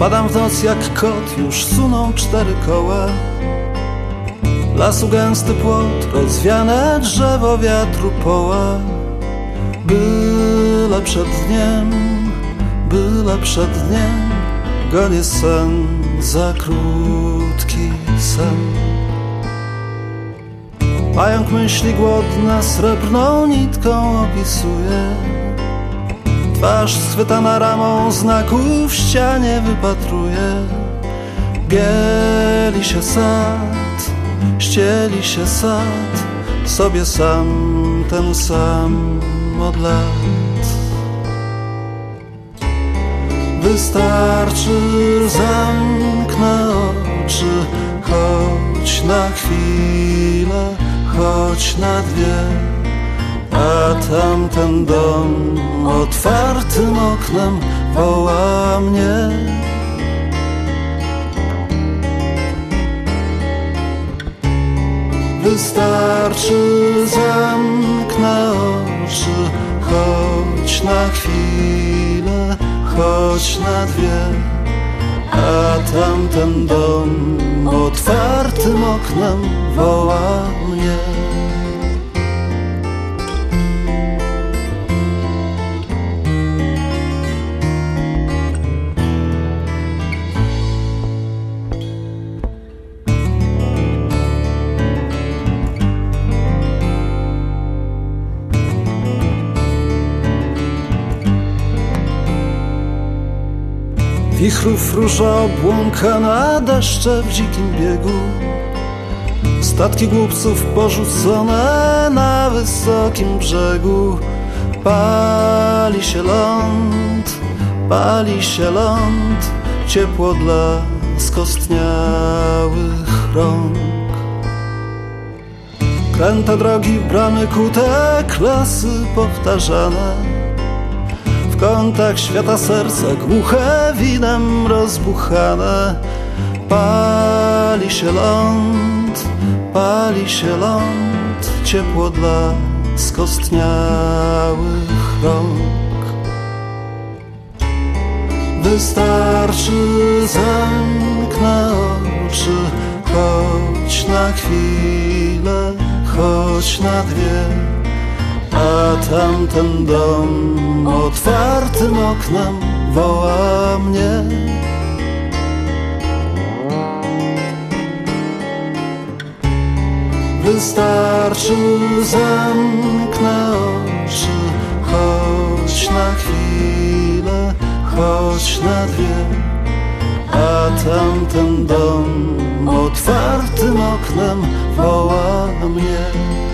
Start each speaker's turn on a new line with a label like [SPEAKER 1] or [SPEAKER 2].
[SPEAKER 1] Spadam w noc jak kot, już suną cztery koła. Lasu gęsty płot, rozwiane drzewo wiatru poła. Byle przed dniem, byle przed dniem Gonię sen za krótki sen. Pająk myśli głodna srebrną nitką opisuje Twarz schwytana ramą znaków w ścianie wypatruje. Bieli się sad, ścieli się sad Sobie sam, ten sam od lat. Wystarczy zamknę oczy Choć na chwilę, choć na dwie a tamten dom otwartym oknem woła mnie. Wystarczy zamknę oczy Choć na chwilę, choć na dwie. A tamten dom otwartym oknem woła mnie Wichrów róża obłąkana deszcze w dzikim biegu. Statki głupców porzucone na wysokim brzegu. Pali się ląd, pali się ląd Ciepło dla skostniałych rąk. Kręte drogi, bramy kute, klasy powtarzane kątach świata serca głuche winem rozbuchane. Pali się ląd, pali się ląd Ciepło dla skostniałych rąk. Wystarczy zamknę oczy Choć na chwilę, choć na dwie a tamten dom otwartym oknem woła mnie. Wystarczy zamknę oczy Choć na chwilę, choć na dwie. A tamten dom otwartym oknem woła mnie